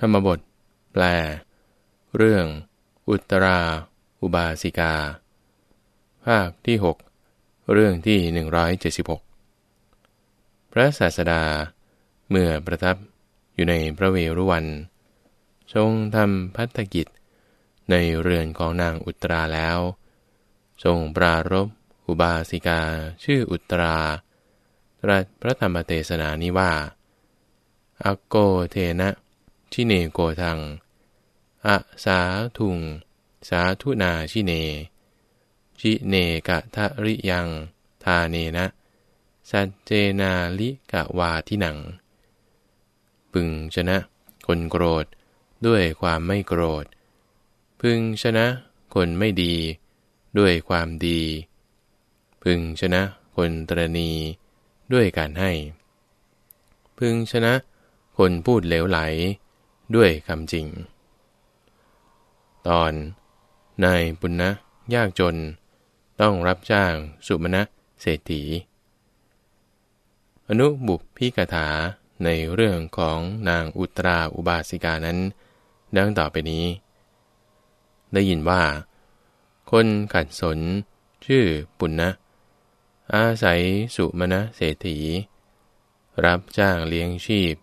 ธรรมบท แปล เรื่อง อุตรา อุบาสิกา ภาคที่ 6 เรื่องที่ 176 พระศาสดา เมื่อประทับอยู่ในพระเวรุวัน ทรงทำพัฒกิจ ในเรือนของนางอุตราแล้ว ทรงปรารบอุบาสิกาชื่ออุตราตรัสพระธรรมเทศนานี้ว่า อโกเทนะ ชิเนโกทัง อะสาทุง สาธุนาชิเน ชิเนกะทะริยัง ทาเนนะ สัจเจนาลิกะวาที่หนัง พึงชนะ คนโกรธด้วยความไม่โกรธ พึงชนะ คนไม่ดี ด้วยความดี พึงชนะ คนตรณี ด้วยการให้ พึงชนะ คนพูดเหลวไหล ด้วยคำจริง ตอน นายปุณณะยากจน ต้องรับจ้างสุมาณะเศรษฐี อนุบุพพิกถาในเรื่องของนางอุตราอุบาสิกานั้น ดังต่อไปนี้ ได้ยินว่า คนขัดสน ชื่อปุณณะอาศัยสุมาณะเศรษฐี รับจ้างเลี้ยงชีพ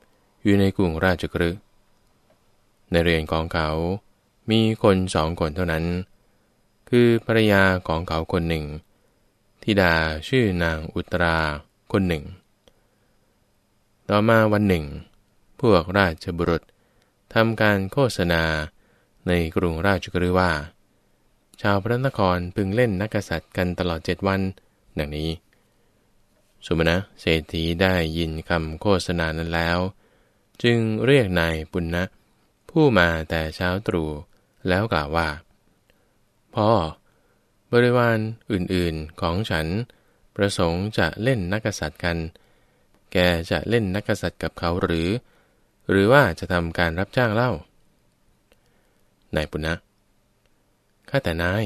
อยู่ในกรุงราชกฤห์ ในเรือนของเขา มีคนสองคนเท่านั้น คือภรรยาของเขาคนหนึ่งทิดาชื่อนางอุตราคนหนึ่ง ต่อมาวันหนึ่ง พวกราชบุรุษทำการโฆษณาในกรุงราชกฤห์ว่า ชาวพระนครพึงเล่นนักษัตริย์กันตลอดเจ็ดวัน ดังนี้ สุมาณะเศรษฐีได้ยินคำโฆษณานั้นแล้ว จึงเรียกนายปุณณนะ ผู้มาแต่เช้าตรู่แล้วกล่าวว่า พ่อ บริวารอื่นๆของฉัน ประสงค์จะเล่นนักษัตริย์กัน แกจะเล่นนักษัตริย์กับเขาหรือ หรือว่าจะทำการรับจ้างเล่านายปุณณะข้าแต่นาย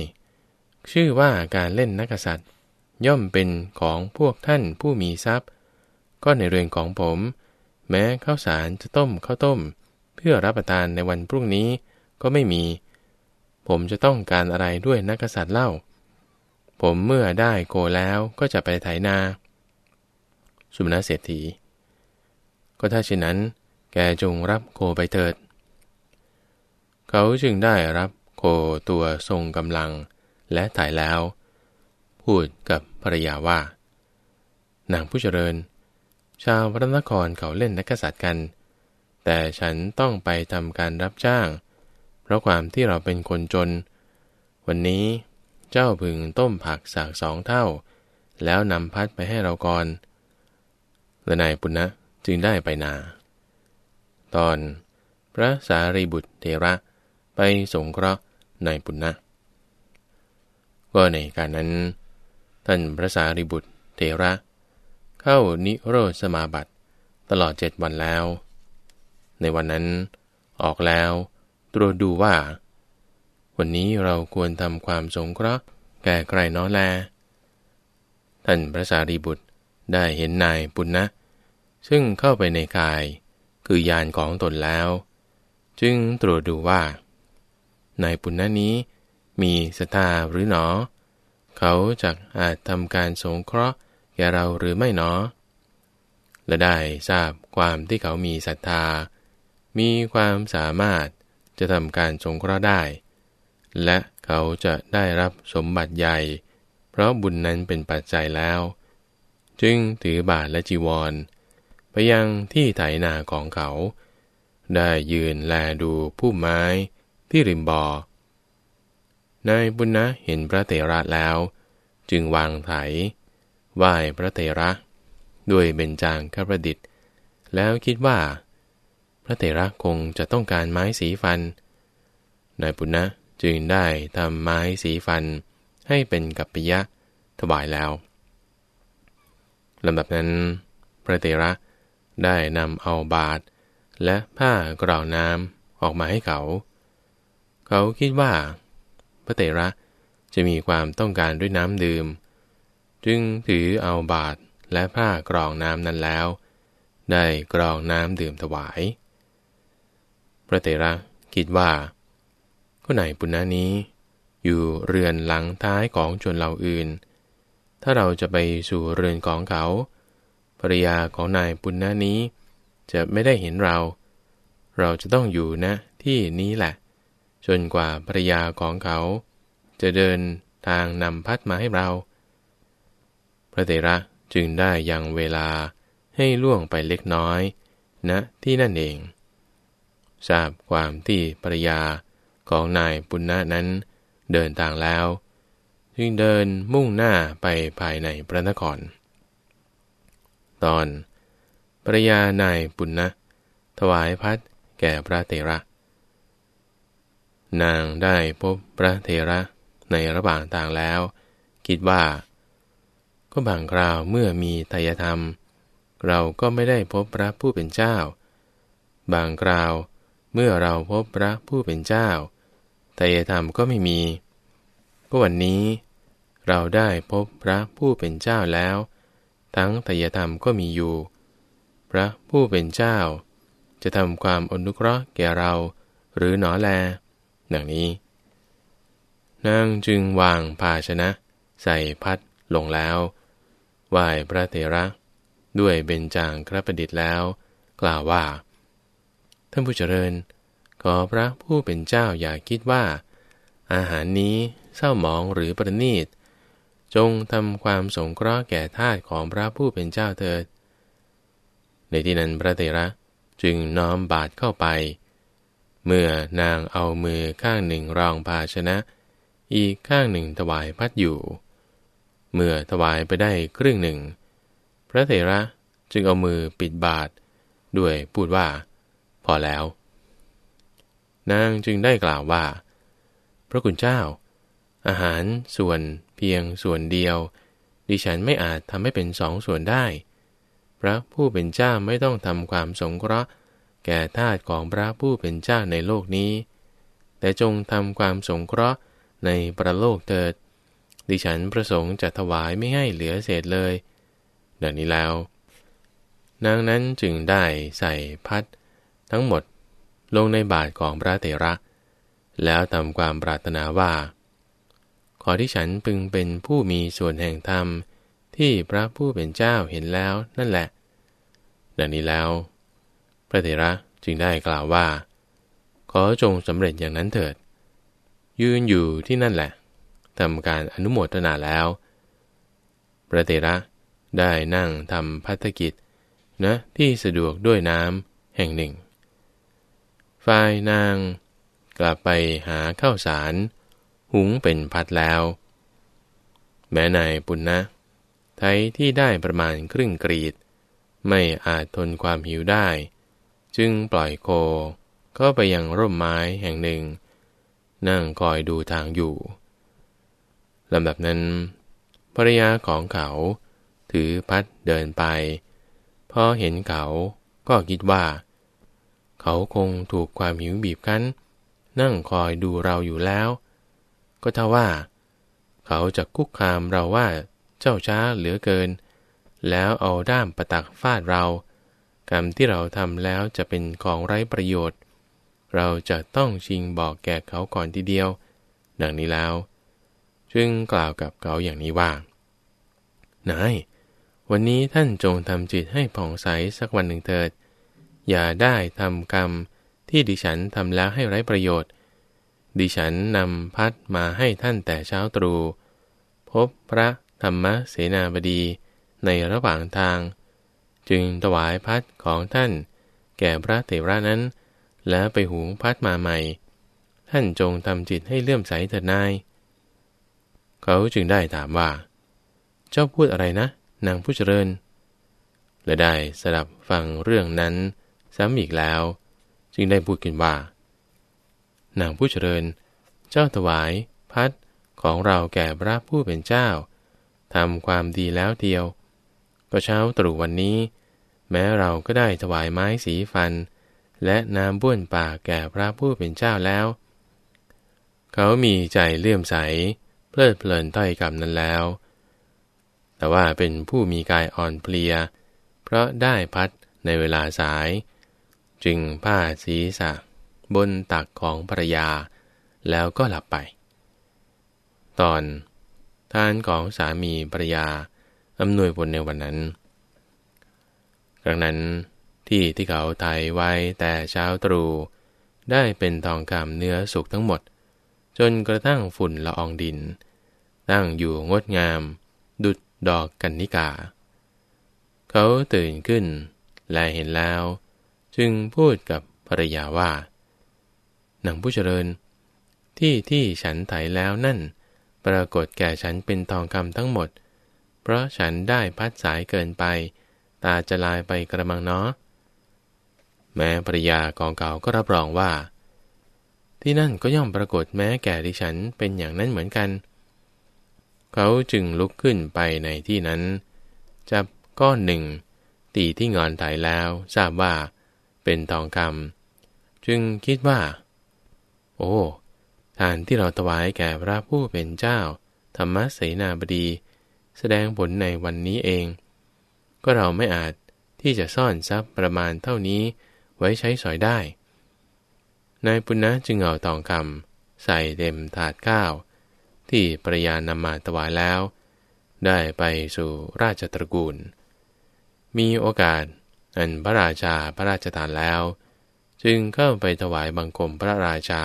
ชื่อว่าการเล่นนักษัตริย์ ย่อมเป็นของพวกท่านผู้มีทรัพย์ ก็ในเรือนของผม แม้ข้าวสารจะต้มข้าวต้ม เพื่อรับประทานในวันพรุ่งนี้ก็ไม่มี ผมจะต้องการอะไรด้วยนักษัตริย์เล่า ผมเมื่อได้โกแล้วก็จะไปไถนา สุมณเศรษฐี ก็ถ้าเช่นนั้น แกจงรับโคไปเถิด เขาจึงได้รับโคตัวทรงกำลังและถ่ายแล้ว พูดกับภรรยาว่า นางผู้เจริญ ชาวพระนครเขาเล่นนักษัตริย์กัน แต่ฉันต้องไปทำการรับจ้าง เพราะความที่เราเป็นคนจน วันนี้เจ้าพึงต้มผักสากสองเท่า แล้วนำพัดไปให้เราก่อนและนายปุณณะจึงได้ไปนา ตอนพระสารีบุตรเทระไปสงเคราะห์นายปุณณะก็ในการนั้น ท่านพระสารีบุตรเทระ เข้านิโรธสมาบัติตลอดเจ็ดวันแล้ว ในวันนั้นออกแล้วตรวจดูว่า วันนี้เราควรทำความสงเคราะห์แก่ใครน้อแล ท่านพระสารีบุตรได้เห็นนายปุณณนะ ซึ่งเข้าไปในกาย คือยานของตนแล้ว จึงตรวจดูว่า นายปุณณะนี้ มีศรัทธาหรือหนอ เขาจะอาจทำการสงเคราะห์แก่เราหรือไม่หนอและได้ทราบความที่เขามีศรัทธา มีความสามารถจะทำการสงเคราะห์ได้ และเขาจะได้รับสมบัติใหญ่ เพราะบุญนั้นเป็นปัจจัยแล้ว จึงถือบาทและจีวร ไปยังที่ไถนาของเขา ได้ยืนแลดูผู้ไม้ที่ริมบ่อนายบุญนะเห็นพระเถระแล้ว จึงวางไถไหว้พระเถระ ด้วยเบญจางคประดิษฐ์ แล้วคิดว่า พระเถระคงจะต้องการไม้สีฟัน นายปุณณะจึงได้ทำไม้สีฟันให้เป็นกัปปิยะถวายแล้วลำดับนั้น พระเถระได้นำเอาบาทและผ้ากราวน้ำออกมาให้เขา เขาคิดว่า พระเถระจะมีความต้องการด้วยน้ำดื่ม จึงถือเอาบาทและผ้ากรองน้ำนั้นแล้ว ได้กรองน้ำดื่มถวาย พระเถระคิดว่าก็ไหนปุณณะนี้ อยู่เรือนหลังท้ายของชนเหล่าอื่น ถ้าเราจะไปสู่เรือนของเขาภรยาของนายปุณณะนี้ จะไม่ได้เห็นเรา เราจะต้องอยู่นะที่นี้แหละ จนกว่าภรยาของเขา จะเดินทางนำพัดมาให้เรา พระเถระจึงได้ยังเวลาให้ล่วงไปเล็กน้อยณนะที่นั่นเอง ทราบความที่ภรยาของนายปุณณะนั้นเดินทางแล้ว จึงเดินมุ่งหน้าไปภายในพระนคร ตอนภรยานายปุณณะถวายพัดแก่พระเถระ นางได้พบพระเถระในระหว่างทางแล้ว คิดว่า ก็บางคราวเมื่อมีทายธรรม เราก็ไม่ได้พบพระผู้เป็นเจ้า บางคราว เมื่อเราพบพระผู้เป็นเจ้าทายธรรมก็ไม่มีก็วันนี้ เราได้พบพระผู้เป็นเจ้าแล้ว ทั้งทายธรรมก็มีอยู่ พระผู้เป็นเจ้า จะทำความอนุเคราะห์แก่เรา หรือหนอแล ดังนี้ นางจึงวางภาชนะ ใส่พัดลงแล้วไหว้พระเถระ ด้วยเบญจางครประดิษฐ์แล้ว กล่าวว่า ท่านผู้เจริญ ขอพระผู้เป็นเจ้าอย่าคิดว่า อาหารนี้เศร้าหมองหรือประณีต จงทำความสงเคราะห์แก่ทาสของพระผู้เป็นเจ้าเถิด ในที่นั้นพระเถระจึงน้อมบาทเข้าไป เมื่อนางเอามือข้างหนึ่งรองภาชนะ อีกข้างหนึ่งถวายพัดอยู่ เมื่อถวายไปได้ครึ่งหนึ่ง พระเถระจึงเอามือปิดบาทด้วยพูดว่า พอแล้ว นางจึงได้กล่าวว่า พระคุณเจ้า อาหารส่วนเพียงส่วนเดียว ดิฉันไม่อาจทำให้เป็นสองส่วนได้ พระผู้เป็นเจ้าไม่ต้องทำความสงเคราะห์ แก่ทาสของพระผู้เป็นเจ้าในโลกนี้ แต่จงทำความสงเคราะห์ในประโลกเถิด ดิฉันประสงค์จะถวายไม่ให้เหลือเศษเลยดังนี้แล้วนางนั้นจึงได้ใส่พัด ทั้งหมดลงในบาทของพระเถระ แล้วทำความปรารถนาว่า ขอที่ฉันพึงเป็นผู้มีส่วนแห่งธรรมที่พระผู้เป็นเจ้าเห็นแล้วนั่นแหละ ดังนี้แล้ว พระเถระจึงได้กล่าวว่า ขอจงสำเร็จอย่างนั้นเถิด ยืนอยู่ที่นั่นแหละทำการอนุโมทนาแล้ว พระเถระได้นั่งทำพัฒกิจนะที่สะดวกด้วยน้ำแห่งหนึ่ง ฝ่ายนาง กลับไปหาข้าวสาร หุงเป็นพัดแล้ว แม้นายปุณณนะไทยที่ได้ประมาณครึ่งกรีด ไม่อาจทนความหิวได้ จึงปล่อยโคก็ไปยังร่มไม้แห่งหนึ่ง นั่งคอยดูทางอยู่ลำดับนั้นภรรยาของเขา ถือพัดเดินไป พอเห็นเขาก็คิดว่า เขาคงถูกความหิวบีบคั้น นั่งคอยดูเราอยู่แล้ว ก็ถ้าว่า เขาจะคุกคามเราว่าเจ้าช้าเหลือเกิน แล้วเอาด้ามประตักฟาดเรา กรรมที่เราทำแล้วจะเป็นของไร้ประโยชน์ เราจะต้องชิงบอกแก่เขาก่อนทีเดียว ดังนี้แล้ว จึงกล่าวกับเขาอย่างนี้ว่านายวันนี้ท่านจงทำจิตให้ผ่องใสสักวันหนึ่งเถิด อย่าได้ทำกรรมที่ดิฉันทำแล้วให้ไร้ประโยชน์ ดิฉันนำพัดมาให้ท่านแต่เช้าตรู่ พบพระธรรมเสนาบดีในระหว่างทาง จึงถวายพัดของท่าน แก่พระเถระนั้น แล้วไปหุงพัดมาใหม่ ท่านจงทำจิตให้เลื่อมใสเถิดนาย เขาจึงได้ถามว่า เจ้าพูดอะไรนะ นางผู้เจริญ และได้สดับฟังเรื่องนั้น ซ้ำอีกแล้ว จึงได้พูดขึ้นว่า นางผู้เจริญ เจ้าถวาย พัดของเราแก่พระผู้เป็นเจ้าทำความดีแล้วเดียว ก็เช้าตรู่วันนี้ แม้เราก็ได้ถวายไม้สีฟัน และน้ำบ้วนปากแก่พระผู้เป็นเจ้าแล้ว เขามีใจเลื่อมใส เพลิดเพลินต้อยกับนั้นแล้ว แต่ว่าเป็นผู้มีกายอ่อนเพลีย เพราะได้พัดในเวลาสาย จึงผ้าศีรษะ บนตักของภรรยา แล้วก็หลับไป ตอนทานของสามีภรรยาอำนวยผลในวันนั้นครั้งนั้นที่ที่เขาไทยไว้แต่เช้าตรู่ได้เป็นทองคำเนื้อสุกทั้งหมด จนกระทั่งฝุ่นละอองดิน ตั้งอยู่งดงาม ดุดดอกกันนิกา เขาตื่นขึ้น และเห็นแล้ว จึงพูดกับภรรยาว่า หนังผู้เจริญ ที่ที่ฉันไถแล้วนั่น ปรากฏแก่ฉันเป็นทองคำทั้งหมด เพราะฉันได้พัดสายเกินไป ตาจะลายไปกระมังเนาะแม้ภรยาของเก่าก็รับรองว่า ที่นั่นก็ย่อมปรากฏแม้แก่ดิฉันเป็นอย่างนั้นเหมือนกัน เขาจึงลุกขึ้นไปในที่นั้น จับก้อนหนึ่ง ตีที่งอนไถแล้วทราบว่า เป็นทองคำจึงคิดว่า โอ้ทานที่เราถวายแก่พระผู้เป็นเจ้า ธรรมเสนาบดี แสดงผลในวันนี้เอง ก็เราไม่อาจที่จะซ่อนทรัพย์ประมาณเท่านี้ไว้ใช้สอยได้ นายปุณณะจึงเอาทองคำใส่เต็มถาดข้าว ที่ปรยานำมาถวายแล้ว ได้ไปสู่ราชตระกูล มีโอกาส อันพระราชาพระราชทานแล้ว จึงเข้าไปถวายบังคมพระราชา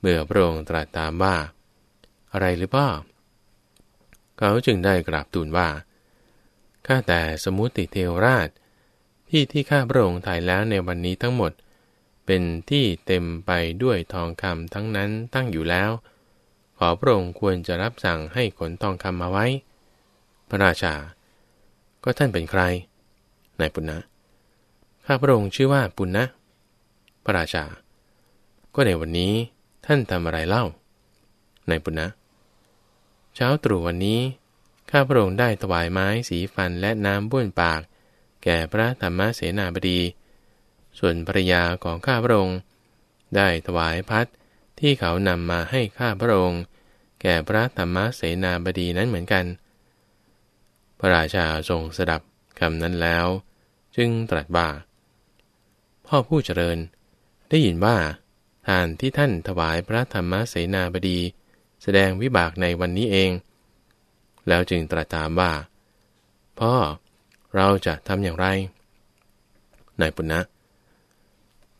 เมื่อพระองค์ตรัสตามว่า อะไรหรือพ่อเขาจึงได้กราบทูลว่าข้าแต่สมุติเทวราช ที่ที่ข้าพระองค์ถ่ายแล้วในวันนี้ทั้งหมด เป็นที่เต็มไปด้วยทองคำทั้งนั้นตั้งอยู่แล้ว ขอพระองค์ควรจะรับสั่งให้ขนทองคำมาไว้ พระราชา ก็ท่านเป็นใคร นายปุณณะข้าพระองค์ชื่อว่าปุณณะพระราชา ก็ในวันนี้ท่านทำอะไรเล่านายปุณณะเช้าตรู่วันนี้ข้าพระองค์ได้ถวายไม้สีฟันและน้ำบ้วนปาก แก่พระธรรมเสนาบดี ส่วนภรยาของข้าพระองค์ ได้ถวายพัดที่เขานำมาให้ข้าพระองค์ แก่พระธรรมเสนาบดีนั้นเหมือนกัน พระราชาทรงสดับคำนั้นแล้ว จึงตรัสว่า พ่อผู้เจริญ ได้ยินว่า ทานที่ท่านถวายพระธรรมเสนาบดี แสดงวิบากในวันนี้เอง แล้วจึงตรัสถามว่า พ่อเราจะทำอย่างไรนายปุณณะ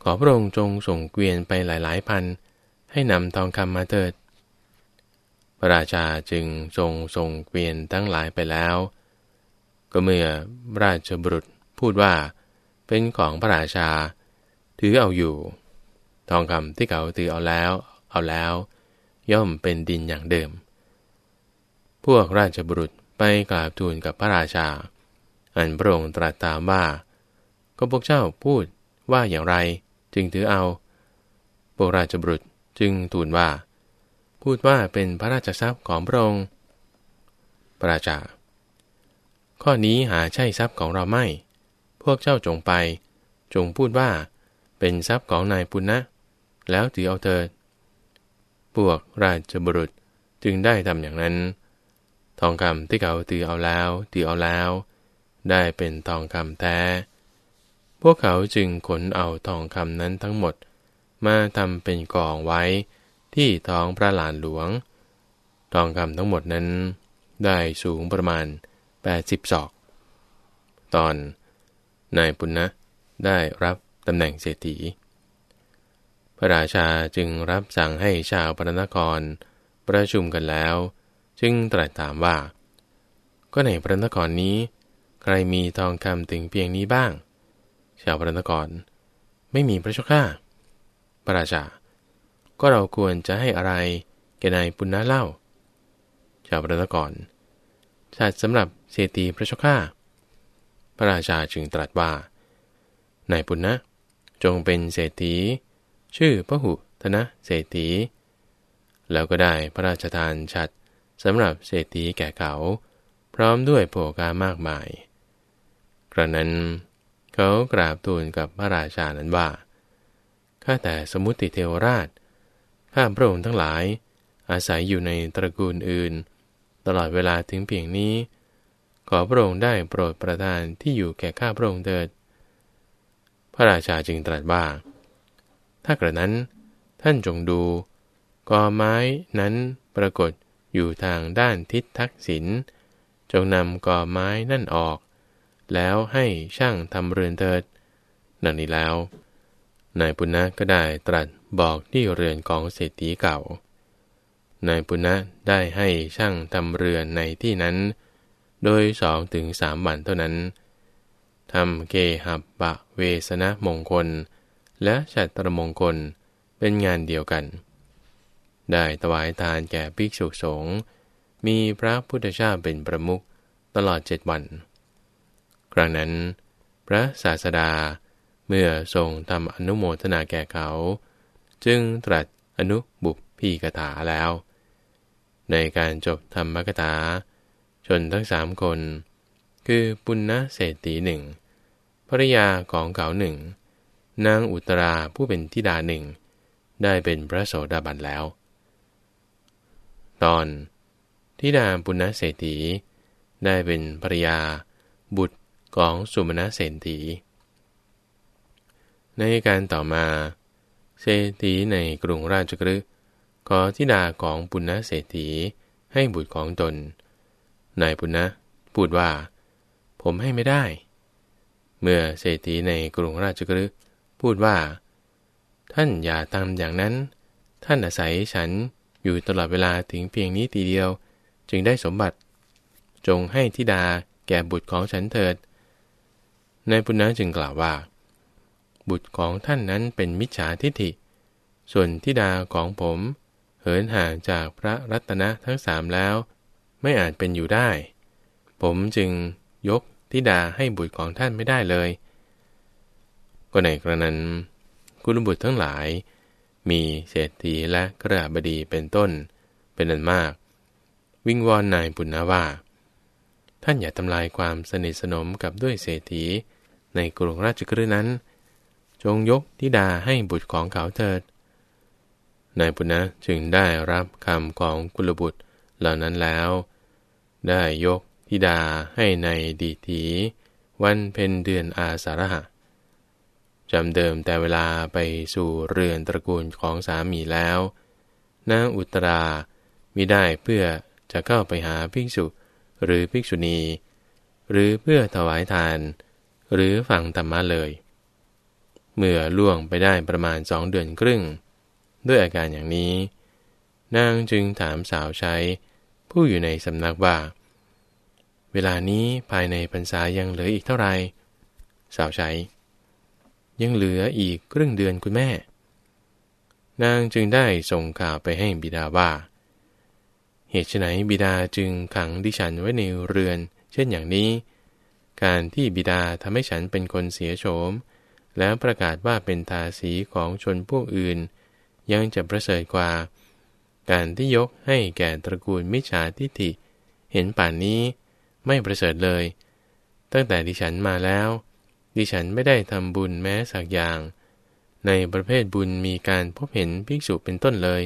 ขอพระองค์จงส่งเกวียนไปหลาย ๆ พัน ให้นำทองคำมาเถิด พระราชาจึงทรงส่งเกวียนทั้งหลายไปแล้ว ก็เมื่อราชบุรุษ พูดว่าเป็นของพระราชา ถือเอาอยู่ ทองคำที่เขาถือเอาแล้ว เอาแล้ว ย่อมเป็นดินอย่างเดิม พวกราชบุรุษไปกราบทูลกับพระราชา อันพระองค์ตรัสตามว่า ก็พวกเจ้าพูดว่าอย่างไรจึงถือเอา พวกราชบุรุษจึงทูลว่า พูดว่าเป็นพระราชทรัพย์ของพระองค์พระราชา ข้อนี้หาใช่ทรัพย์ของเราไม่ พวกเจ้าจงไป จงพูดว่า เป็นทรัพย์ของนายปุณณะแล้วถือเอาเถิด พวกราชบุรุษจึงได้ทำอย่างนั้น ทองคำที่เขาถือเอาแล้วถือเอาแล้ว ได้เป็นทองคำแท้ พวกเขาจึงขนเอาทองคำนั้นทั้งหมด มาทำเป็นกองไว้ที่ท้องพระลานหลวง ทองคำทั้งหมดนั้น ได้สูงประมาณ 80ศอก ตอน นายปุณณะได้รับตำแหน่งเศรษฐี พระราชาจึงรับสั่งให้ชาวพระนครประชุมกันแล้ว จึงตรัสถามว่า ก็ในพระนครนี้ ใครมีทองคำถึงเพียงนี้บ้าง ชาวพระนคร ไม่มีพระเจ้าพระราชา ก็เราควรจะให้อะไรแกนายปุณณะเล่า ชาวพระนครชัดสำหรับเศรษฐีพระเจ้า ระราชาจึงตรัสว่านายปุณณะจงเป็นเศรษฐี ชื่อพระหุธนะเศรษฐี แล้วก็ได้พระราชทานชัดสำหรับเศรษฐีแก่เขา พร้อมด้วยโภกามากมาย กระนั้น เขากราบทูลกับพระราชานั้นว่า ข้าแต่สมุติเทวราช ข้าพระองค์ทั้งหลาย อาศัยอยู่ในตระกูลอื่น ตลอดเวลาถึงเพียงนี้ ขอพระองค์ได้โปรดประทานที่อยู่แก่ข้าพระองค์เถิด พระราชาจึงตรัสว่า ถ้ากระนั้นท่านจงดู กอไม้นั้นปรากฏอยู่ทางด้านทิศทักษิณ จงนำกอไม้นั่นออก แล้วให้ช่างทำเรือนเถิด ดังนี้แล้ว นายปุณณะก็ได้ตรัสบอกที่เรือนของเศรษฐีเก่า นายปุณณะได้ให้ช่างทำเรือนในที่นั้น โดยสองถึงสามวันเท่านั้นทำเกหับปะเวสนะมงคล และฉัตรมงคลเป็นงานเดียวกัน ได้ถวายทานแก่ภิกษุสงฆ์มีพระพุทธเจ้าเป็นประมุขตลอดเจ็ดวัน ครั้งนั้น พระศาสดาเมื่อทรงทำอนุโมทนาแก่เขา จึงตรัสอนุบุพพีกถาแล้ว ในการจบธรรมกถา นทั้งสามคน คือปุณณเศรษฐีหนึ่งภรยาของเขาหนึ่ง นางอุตราผู้เป็นทิดาหนึ่ง ได้เป็นพระโสดาบันแล้ว ตอนทิดาปุณณเศรษฐี ได้เป็นภรยา บุตรของสุมาณเศรษฐี ในการต่อมา เศรษฐีในกรุงราชกฤห์ขอทิดาของปุณณเศรษฐีให้บุตรของตน นายปุณณะพูดว่า ผมให้ไม่ได้ เมื่อเศรษฐีในกรุงราชกฤห์พูดว่า ท่านอย่าทำอย่างนั้น ท่านอาศัยฉันอยู่ตลอดเวลาถึงเพียงนี้ทีเดียว จึงได้สมบัติ จงให้ทิดาแก่บุตรของฉันเถิดนายปุณณะจึงกล่าวว่า บุตรของท่านนั้นเป็นมิจฉาทิฏฐิ ส่วนทิดาของผม เหินห่างจากพระรัตนะทั้งสามแล้ว ไม่อาจเป็นอยู่ได้ ผมจึงยกทิดาให้บุตรของท่านไม่ได้เลย ก็ในกระนั้นกุลบุตรทั้งหลาย มีเศรษฐีและกระบดีเป็นต้น เป็นอันมาก วิงวอนนายปุณณว่า ท่านอย่าทำลายความสนิทสนมกับด้วยเศรษฐีในกรุงราชกฤห์นั้น จงยกทิดาให้บุตรของเขาเถิดนายปุณณะจึงได้รับคำของกุลบุตรเหล่านั้นแล้ว ได้ยกธิดาให้ในดีถีวันเพ็ญเดือนอาสาฬหะจำเดิมแต่เวลาไปสู่เรือนตระกูลของสามีแล้วนางอุตรามิได้เพื่อจะเข้าไปหาภิกษุหรือภิกษุณี หรือเพื่อถวายทาน หรือฟังธรรมะเลย เมื่อล่วงไปได้ประมาณสองเดือนครึ่ง ด้วยอาการอย่างนี้ นางจึงถามสาวใช้ ผู้อยู่ในสำนักว่า เวลานี้ภายในพรรษายังเหลืออีกเท่าไหร่สาวใช้ ยังเหลืออีกครึ่งเดือนคุณแม่ นางจึงได้ส่งข่าวไปให้บิดาว่า เหตุไฉนบิดาจึงขังดิฉันไว้ในเรือน เช่นอย่างนี้ การที่บิดาทำให้ฉันเป็นคนเสียโฉม แล้วประกาศว่าเป็นทาสีของชนพวกอื่น ยังจะประเสริฐกว่า การที่ยกให้แก่ตระกูลมิจฉาทิฏฐิ เห็นป่านนี้ไม่ประเสริฐเลย ตั้งแต่ดิฉันมาแล้ว ดิฉันไม่ได้ทำบุญแม้สักอย่าง ในประเภทบุญมีการพบเห็นภิกษุเป็นต้นเลย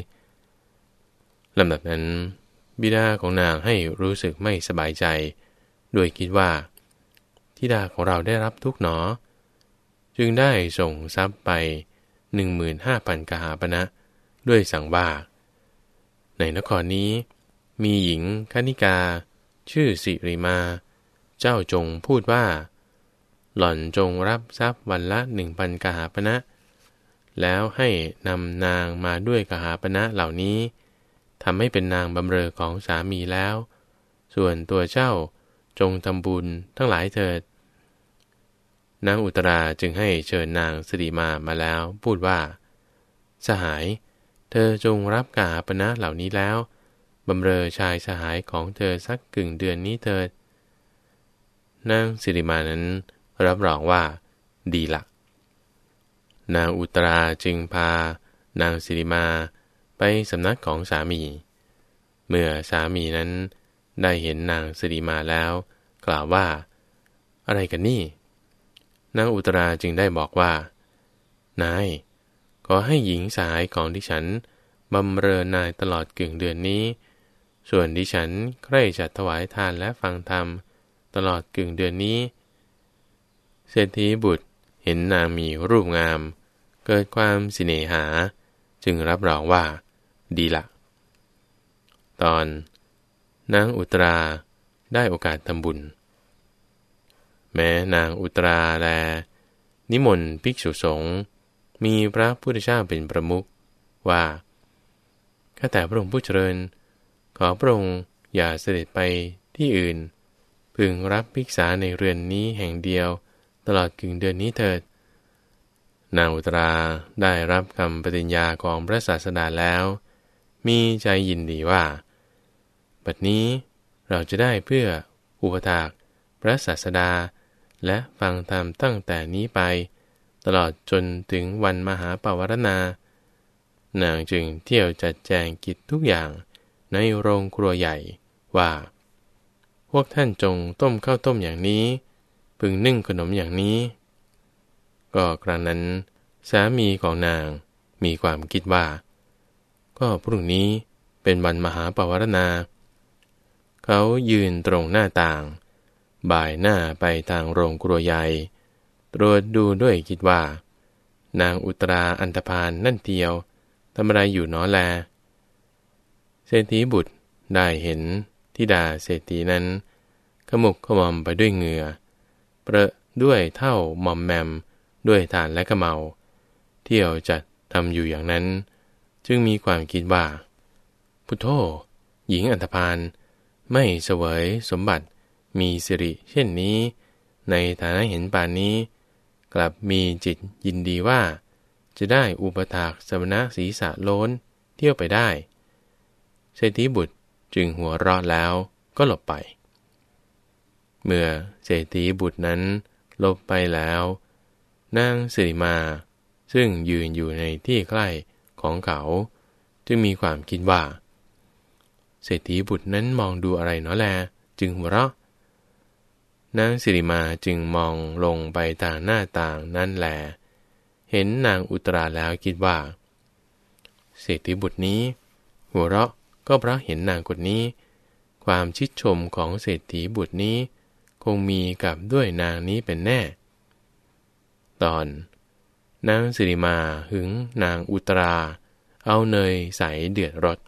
ลำดับนั้น บิดาของนางให้รู้สึกไม่สบายใจ โดยคิดว่าทิดาของเราได้รับทุกหนอ จึงได้ส่งทรัพย์ไปหนึ่งหมื่นห้าพันกหาปณะด้วยสั่งว่า ในนครนี้ มีหญิงคณิกา ชื่อสิริมา เจ้าจงพูดว่า หล่อนจงรับทรัพย์วันละหนึ่งพันกหาปณะแล้วให้นำนางมาด้วยกหาปณะเหล่านี้ทำให้เป็นนางบำเรอของสามีแล้ว ส่วนตัวเจ้าจงทำบุญทั้งหลายเถิด นางอุตราจึงให้เชิญนางสิริมามาแล้วพูดว่า สหาย เธอจงรับกาปณะเหล่านี้แล้วบำเรอชายสหายของเธอสักกึ่งเดือนนี้เถิด นางสิริมานั้นรับรองว่า ดีละนางอุตราจึงพา นางสิริมาไปสำนักของสามี เมื่อสามีนั้นได้เห็นนางสิริมาแล้ว กล่าวว่า อะไรกันนี่ นางอุตราจึงได้บอกว่า นาย ขอให้หญิงสายของดิฉันบำเรอนายตลอดกึ่งเดือนนี้ ส่วนดิฉันใคร่จัดถวายทานและฟังธรรม ตลอดกึ่งเดือนนี้ เศรษฐีบุตรเห็นนางมีรูปงาม เกิดความสิเนหา จึงรับรองว่า ดีละ ตอน นางอุตราได้โอกาสทำบุญ แม้นางอุตราแล นิมนต์ภิกษุสงฆ์ มีพระพุทธเจ้าเป็นประมุขว่า ข้าแต่พระองค์ผู้เจริญ ขอพระองค์อย่าเสด็จไปที่อื่น พึงรับภิกษาในเรือนนี้แห่งเดียว ตลอดกึ่งเดือนนี้เถิด นางอุตราได้รับคำปฏิญญาของพระศาสดาแล้ว มีใจยินดีว่า บัดนี้เราจะได้เพื่ออุปถากพระศาสดาและฟังธรรมตั้งแต่นี้ไป ตลอดจนถึงวันมหาปวารณา นางจึงเที่ยวจัดแจงกิจทุกอย่างในโรงครัวใหญ่ว่า พวกท่านจงต้มข้าวต้มอย่างนี้พึงนึ่งขนมอย่างนี้ ก็ครั้งนั้น สามีของนางมีความคิดว่า ก็พรุ่งนี้เป็นวันมหาปวารณา เขายืนตรงหน้าต่าง บ่ายหน้าไปทางโรงครัวใหญ่ ตรวจดูด้วยคิดว่า นางอุตราอันธพาลนั่นเทียวทำอะไรอยู่น้อแล เศรษฐีบุตรได้เห็นทิดาเศรษฐีนั้น ขมุกขมอมไปด้วยเหงื่อเปรอะด้วยเท่ามอมแมม ด้วยฐานและกระเมา เที่ยวจัดทำอยู่อย่างนั้น จึงมีความคิดว่า พุทโธหญิงอันธพาลไม่เสวยสมบัติมีสิริเช่นนี้ ในฐานะเห็นป่านนี้ กลับมีจิตยินดีว่า จะได้อุปถากสมณะศีสะโล้นเที่ยวไปได้ เศรษฐีบุตรจึงหัวรอดแล้วก็หลบไป เมื่อเศรษฐีบุตรนั้นหลบไปแล้ว นางสิริมา ซึ่งยืนอยู่ในที่ใกล้ของเขา จึงมีความคิดว่า เศรษฐีบุตรนั้นมองดูอะไรเนาะแล จึงหัวเราะ นางสิริมาจึงมองลงไปทางหน้าต่างนั่นแหลเห็นนางอุตราแล้วคิดว่าเศรษฐีบุตรนี้ หัวเราะก็เพราะเห็นนางคนนี้ ความชิดชมของเศรษฐีบุตรนี้ คงมีกับด้วยนางนี้เป็นแน่ ตอน นางสิริมาหึงนางอุตรา เอาเนยใสเดือดรถ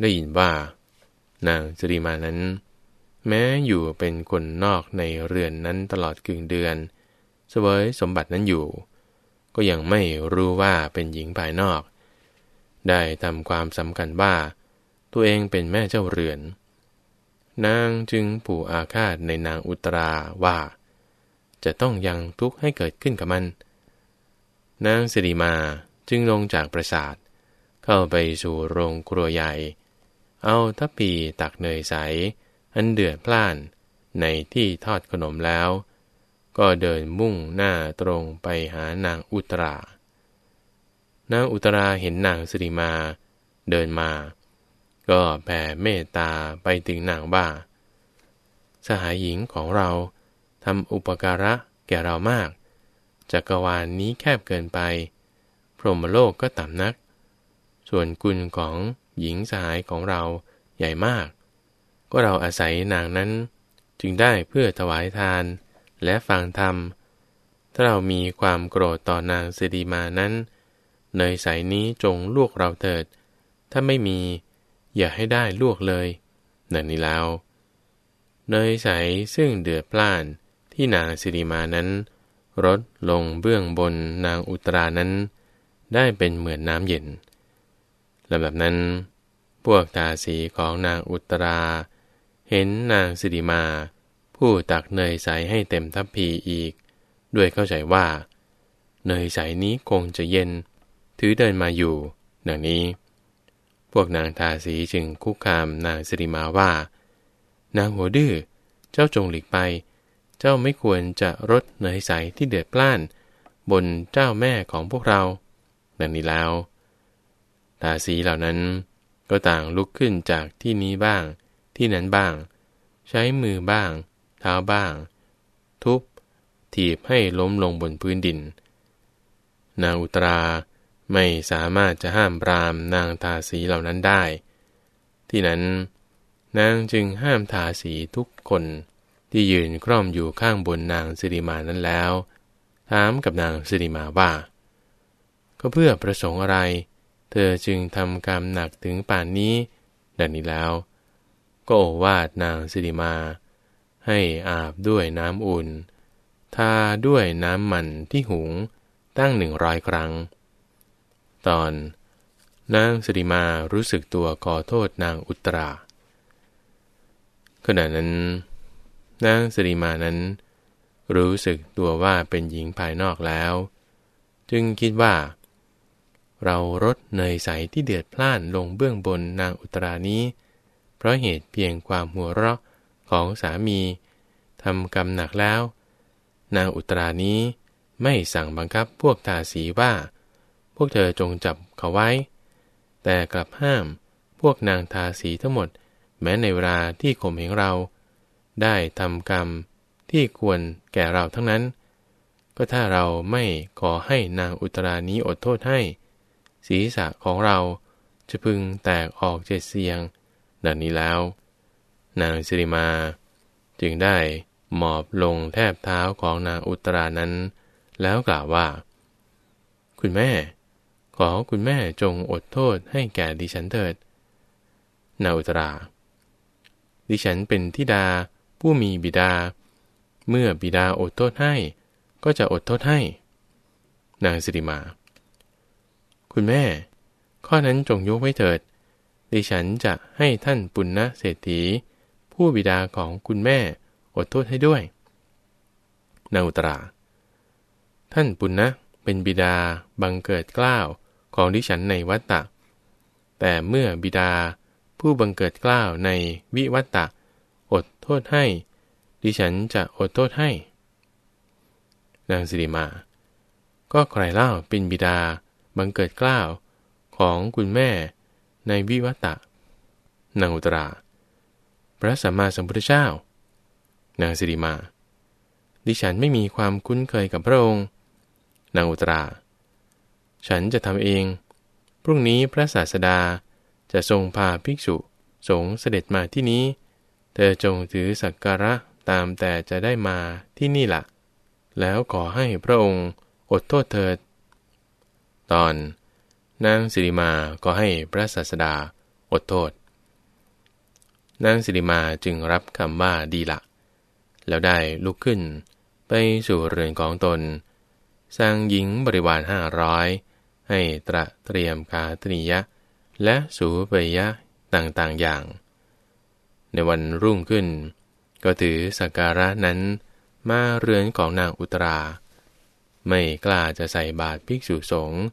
ได้ยินว่า นางสิริมานั้น แม้อยู่เป็นคนนอกในเรือนนั้นตลอดกึ่งเดือน เสวยสมบัตินั้นอยู่ ก็ยังไม่รู้ว่าเป็นหญิงภายนอก ได้ทำความสำคัญว่า ตัวเองเป็นแม่เจ้าเรือน นางจึงผูอาฆาตในนางอุตราว่า จะต้องยังทุกข์ให้เกิดขึ้นกับมัน นางสิริมาจึงลงจากปราสาท เข้าไปสู่โรงครัวใหญ่ เอาทัพปีตักเนยใส อันเดือดพล่านในที่ทอดขนมแล้ว ก็เดินมุ่งหน้าตรงไปหานางอุตรานางอุตราเห็นนางสิริมาเดินมา ก็แผ่เมตตาไปถึงนางว่าสหายหญิงของเราทำอุปการะแก่เรามาก จักรวาลนนี้แคบเกินไป พรหมโลกก็ต่ำนัก ส่วนกุลของหญิงสหายของเราใหญ่มาก ก็เราอาศัยนางนั้น จึงได้เพื่อถวายทานและฟังธรรม ถ้าเรามีความโกรธต่อนางสิริมานั้น เนยใสนี้จงลวกเราเถิด ถ้าไม่มี อย่าให้ได้ลวกเลยนั่นนี้แล้ว เนยใสซึ่งเดือดพล่านที่นางสิริมานั้นรดลงเบื้องบนนางอุตรานั้น ได้เป็นเหมือนน้ำเย็นและแบบนั้น พวกตาสีของนางอุตรา เห็นนางสิริมา ผู้ตักเนยใสให้เต็มทัพพีอีก ด้วยเข้าใจว่า เนยใสนี้คงจะเย็น ถือเดินมาอยู่ดังนี้ พวกนางทาสีจึงคุกคามนางสิริมาว่า นางหัวดื้อเจ้าจงหลีกไป เจ้าไม่ควรจะรดเนยใสที่เดือดปล้าน บนเจ้าแม่ของพวกเราดังนี้แล้ว ทาสีเหล่านั้นก็ต่างลุกขึ้นจากที่นี้บ้าง ที่นั้นบ้าง ใช้มือบ้าง เท้าบ้าง ทุบ ถีบให้ล้มลงบนพื้นดิน นางอุตราไม่สามารถจะห้ามปรามนางทาสีเหล่านั้นได้ ที่นั้น นางจึงห้ามทาสีทุกคนที่ยืนคร่อมอยู่ข้างบนนางสิริมานั้นแล้ว ถามกับนางสิริมาว่า ก็เพื่อประสงค์อะไร เธอจึงทำกรรมหนักถึงป่านนี้ ดังนี้แล้ว ก็โอวาดนางสิริมา ให้อาบด้วยน้ำอุ่น ทาด้วยน้ำมันที่หุงตั้งหนึ่งร้อยครั้ง ตอน นางสิริมารู้สึกตัวขอโทษนางอุตรา ขณะนั้น นางสิริมานั้น รู้สึกตัวว่าเป็นหญิงภายนอกแล้ว จึงคิดว่า เรารดเนยใสที่เดือดพล่านลงเบื้องบนนางอุตรานี้ เพราะเหตุเพียงความหัวเราะของสามีทำกรรมหนักแล้ว นางอุตรานี้ไม่สั่งบังคับพวกทาสีว่า พวกเธอจงจับเขาไว้ แต่กลับห้ามพวกนางทาสีทั้งหมด แม้ในเวลาที่ข่มเหงเรา ได้ทำกรรมที่ควรแก่เราทั้งนั้น ก็ถ้าเราไม่ขอให้นางอุตรานี้อดโทษให้ ศีรษะของเราจะพึงแตกออกเจ็ดเสียง ดังนี้แล้ว นางสิริมา จึงได้หมอบลงแทบเท้าของนางอุตรานั้น แล้วกล่าวว่า คุณแม่ ขอคุณแม่จงอดโทษให้แก่ดิฉันเถิด นางอุตรา ดิฉันเป็นทิดาผู้มีบิดา เมื่อบิดาอดโทษให้ ก็จะอดโทษให้ นางสิริมา คุณแม่ ข้อนั้นจงยกไว้เถิด ดิฉันจะให้ท่านปุณณะเศรษฐี ผู้บิดาของคุณแม่อดโทษให้ด้วย นาอุตรา ท่านปุณณะเป็นบิดาบังเกิดกล้าวของดิฉันในวัตตะ แต่เมื่อบิดาผู้บังเกิดกล้าวในวิวัตตะ อดโทษให้ ดิฉันจะอดโทษให้ นางสิริมา ก็ใครเล่าเป็นบิดาบังเกิดกล้าวของคุณแม่ ในวิวัตะนางอุตรา พระสัมมาสัมพุทธเจ้า นางสิริมา ดิฉันไม่มีความคุ้นเคยกับพระองค์ นางอุตรา ฉันจะทำเอง พรุ่งนี้พระศาสดาจะทรงพาภิกษุสงเสด็จมาที่นี้ เธอจงถือสักการะตามแต่จะได้มาที่นี่ละ่ะ แล้วขอให้พระองค์อดโทษเถิดตอน นางสิริมาก็ให้พระศาสดาอดโทษ นางสิริมาจึงรับคำว่าดีละ แล้วได้ลุกขึ้นไปสู่เรือนของตน สร้างหญิงบริวารห้าร้อยให้ตระเตรียมคาตนิยะ และสูปยะต่างๆอย่าง ในวันรุ่งขึ้น ก็ถือสักการะนั้นมาเรือนของนางอุตรา ไม่กล้าจะใส่บาตรภิกษุสงฆ์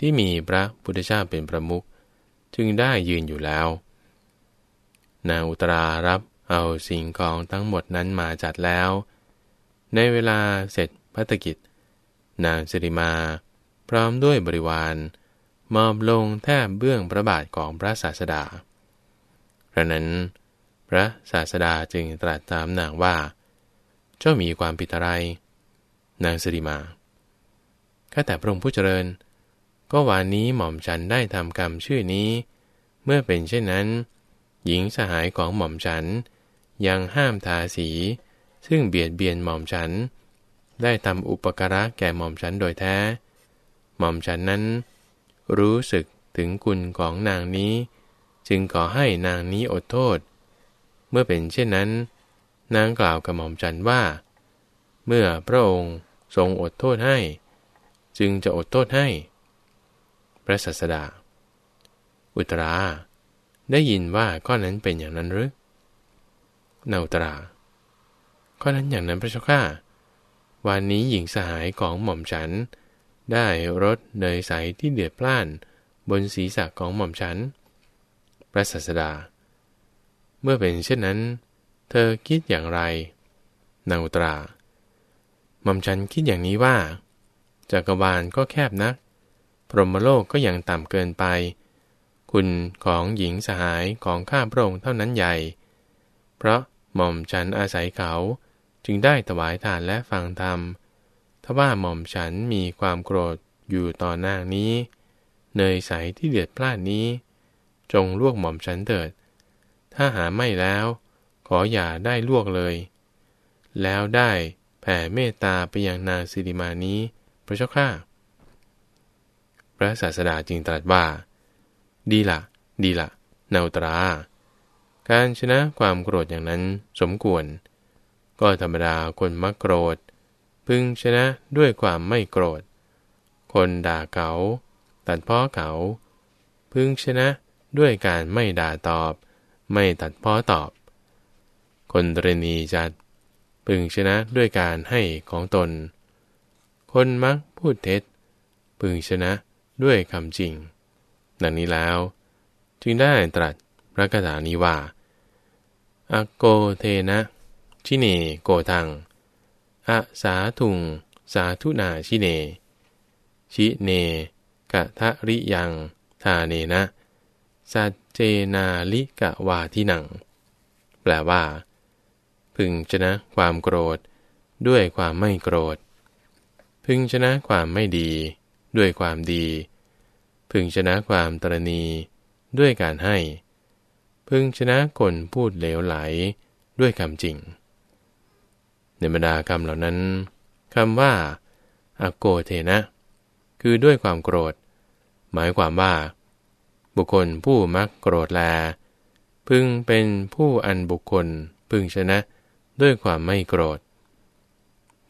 ที่มีพระพุทธเจ้าเป็นประมุขจึงได้ยืนอยู่แล้ว นางอุตรารับเอาสิ่งของทั้งหมดนั้นมาจัดแล้ว ในเวลาเสร็จพัฒกิจ นางสิริมา พร้อมด้วยบริวารมอบลงแทบเบื้องพระบาทของพระศาสดาพระนั้น พระศาสดาจึงตรัสถามนางว่า เจ้ามีความผิดอะไร นางสิริมาข้าแต่พระองค์ผู้เจริญ ก็วานนี้หม่อมฉันได้ทำกรรมชื่อนี้ เมื่อเป็นเช่นนั้น หญิงสหายของหม่อมฉัน ยังห้ามทาสี ซึ่งเบียดเบียนหม่อมฉัน ได้ทำอุปการะแก่หม่อมฉันโดยแท้ หม่อมฉันนั้น รู้สึกถึงคุณของนางนี้ จึงขอให้นางนี้อดโทษ เมื่อเป็นเช่นนั้น นางกล่าวกับหม่อมจันว่า เมื่อพระองค์ทรงอดโทษให้ จึงจะอดโทษให้ ระสัสดา อุตรา ได้ยินว่าข้อนั้นเป็นอย่างนั้นหรือนาอุตรา ข้อนั้นอย่างนั้นพระเจ้าข้าวันนี้หญิงสหายของหม่อมฉัน ได้รถเนยใสที่เดือดพล่านบนศีรษะของหม่อมฉัน พระสัสดา เมื่อเป็นเช่นนั้น เธอคิดอย่างไรนางอุตรา หม่อมฉันคิดอย่างนี้ว่าจักรวาลก็แคบนัก พรหมโลกก็ยังต่ำเกินไป คุณของหญิงสหายของข้าพระองค์เท่านั้นใหญ่ เพราะหม่อมฉันอาศัยเขาจึงได้ถวายทานและฟังธรรมถ้าว่าหม่อมฉันมีความโกรธอยู่ต่อหน้านี้ เนยใสที่เดือดพล่านนี้ จงลวกหม่อมฉันเถิด ถ้าหาไม่แล้ว ขออย่าได้ลวกเลย แล้วได้แผ่เมตตาไปยังนางสิริมานี้ พระเจ้าข้า ระศาสดาจึงตรัสว่า ดีละดีละนาตรา การชนะความโกรธอย่างนั้นสมควร ก็ธรรมดาคนมักโกรธ พึงชนะด้วยความไม่โกรธ คนด่าเขา ตัดพ้อเขา พึงชนะด้วยการไม่ด่าตอบ ไม่ตัดพ้อตอบ คนตรณีจัด พึงชนะด้วยการให้ของตน คนมักพูดเท็จ พึงชนะ ด้วยคำจริง ดังนี้แล้ว จึงได้ตรัสพระคาถานี้ว่าอโกเทนะ ชิเนโกทังอะสาทุง สาธุนาชิเน ชิเนกะทะริยังทาเนนะสัจเจนาลิกะวาทินัง แปลว่า พึงชนะความโกรธ ด้วยความไม่โกรธ พึงชนะความไม่ดี ด้วยความดี พึงชนะความตรณีด้วยการให้ พึงชนะคนพูดเหลวไหลด้วยคำจริง ในบรรดาคำเหล่านั้นคำว่าอโกเทนะ คือด้วยความโกรธ หมายความว่า บุคคลผู้มักโกรธแล พึงเป็นผู้อันบุคคลพึงชนะด้วยความไม่โกรธ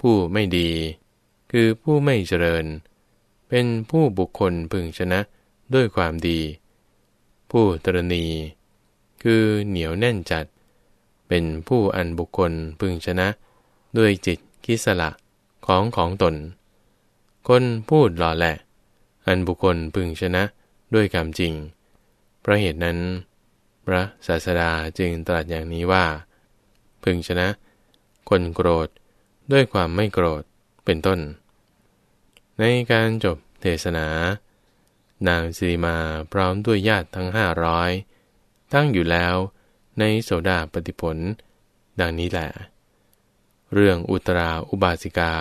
ผู้ไม่ดี คือผู้ไม่เจริญ เป็นผู้บุคคลพึงชนะด้วยความดี ผู้ตรณี คือเหนียวแน่นจัด เป็นผู้อันบุคคลพึงชนะ ด้วยจิตคิสละของของตน คนพูดหล่อแหละ อันบุคคลพึงชนะด้วยกรรมจริง เพราะเหตุนั้น พระศาสดาจึงตรัสอย่างนี้ว่า พึงชนะ คนโกรธด้วยความไม่โกรธเป็นต้น ในการจบเทศนา นางสิริมาพร้อมด้วยญาติทั้งห้าร้อยตั้งอยู่แล้วในโสดาปฏิผล ดังนี้แหละ เรื่องอุตราอุบาสิกา